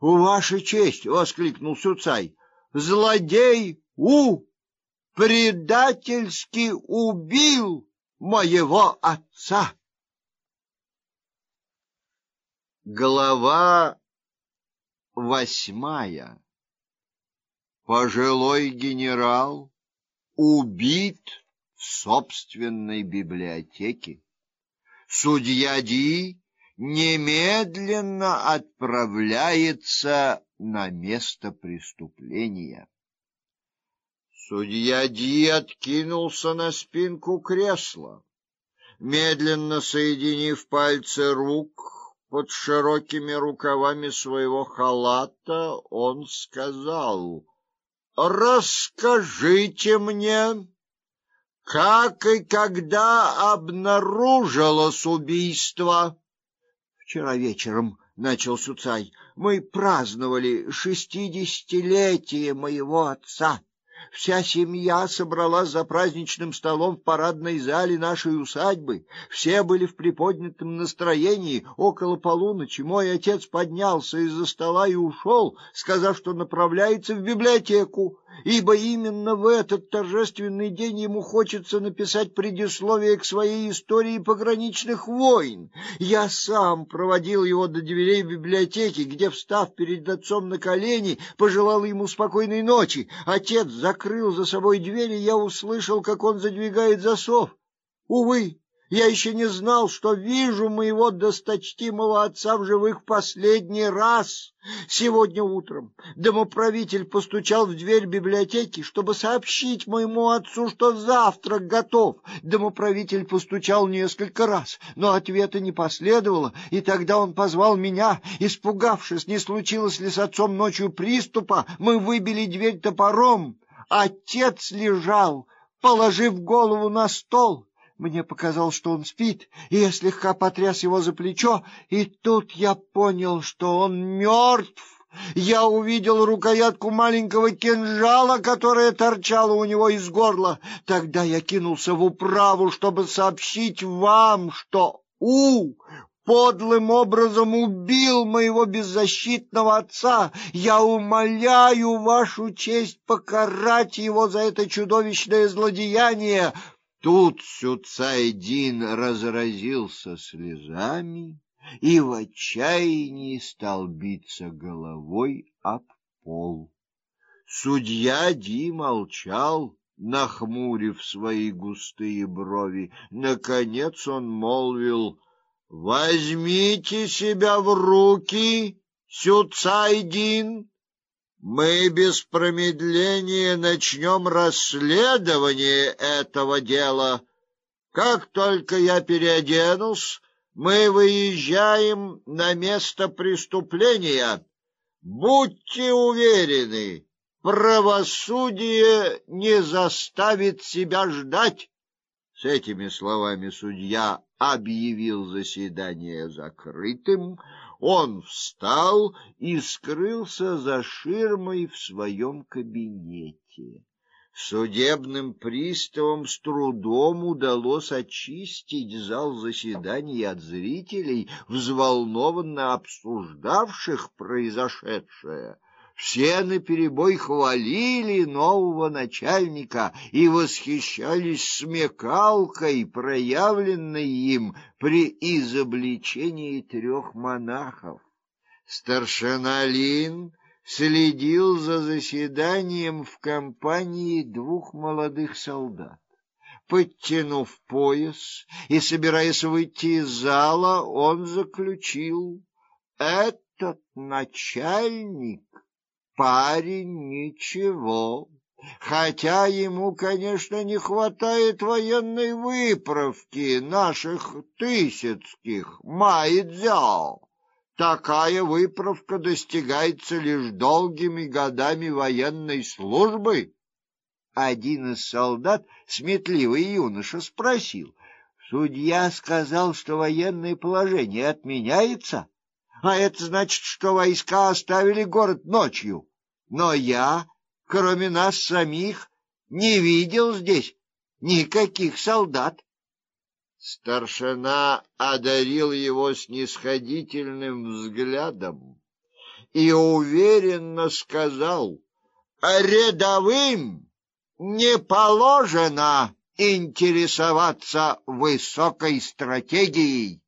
Ваша честь, воскликнул Суцай. Злодей У предательски убил моего отца. Глава восьмая. Пожилой генерал убит в собственной библиотеке. Судья Ди немедленно отправляется на место преступления. Судья Ди откинулся на спинку кресла. Медленно соединив пальцы рук под широкими рукавами своего халата, он сказал: "Расскажите мне, как и когда обнаружилось убийство?" "Вчера вечером", начал Суцай. "Мы праздновали шестидесятилетие моего отца. Вся семья собралась за праздничным столом в парадной зале нашей усадьбы. Все были в приподнятом настроении. Около полуночи мой отец поднялся из-за стола и ушел, сказав, что направляется в библиотеку ибо именно в этот торжественный день ему хочется написать предисловие к своей истории пограничных войн. Я сам проводил его до дверей библиотеки, где, встав перед отцом на колени, пожелал ему спокойной ночи. Отец закрыл за собой дверь, и я услышал, как он задвигает засов. Увы, я еще не знал, что вижу моего досточтимого отца в живых последний раз. Сегодня утром домоправитель постучал в дверь библиотеки, чтобы сообщить моему отцу, что завтрак готов. Домоправитель постучал несколько раз, но ответа не последовало, и тогда он позвал меня. Испугавшись, не случилось ли с отцом ночью приступа, мы выбили дверь топором. Отец лежал, положив голову на стол. Мне показалось, что он спит, и я слегка потряс его за плечо, и тут я понял, что он мертв. Я увидел рукоятку маленького кинжала, которая торчала у него из горла. Тогда я кинулся в управу, чтобы сообщить вам, что У подлым образом убил моего беззащитного отца. Я умоляю вашу честь покарать его за это чудовищное злодеяние. Тут Сюцайдин разразился слезами и в отчаянии стал биться головой об пол. Судья Ди молчал, нахмурив свои густые брови. Наконец он молвил: "Возьмите себя в руки, Сюцайдин. Мы без промедления начнем расследование этого дела. Как только я переоденусь, мы выезжаем на место преступления. Будьте уверены, правосудие не заставит себя ждать. С этими словами судья объявил заседание закрытым. Он встал и скрылся за ширмой в своем кабинете. Судебным приставам с трудом удалось очистить зал заседаний от зрителей, взволнованно обсуждавших произошедшее. Все наперебой хвалили нового начальника и восхищались смекалкой, проявленной им при изобличении трех монахов. Старшина Лин следил за заседанием в компании двух молодых солдат. Подтянув пояс и собираясь выйти из зала, он заключил: "Этот начальник парень ничего, хотя ему, конечно, не хватает военной выправки наших тысяцких майдзяо. Такая выправка достигается лишь долгими годами военной службы. Один из солдат, сметливый юноша, спросил: "Судья сказал, что военное положение отменяется?" А это значит, что войска оставили город ночью. Но я, кроме нас самих, не видел здесь никаких солдат. Старшина одарил его снисходительным взглядом и уверенно сказал: "Рядовым не положено интересоваться высокой стратегией.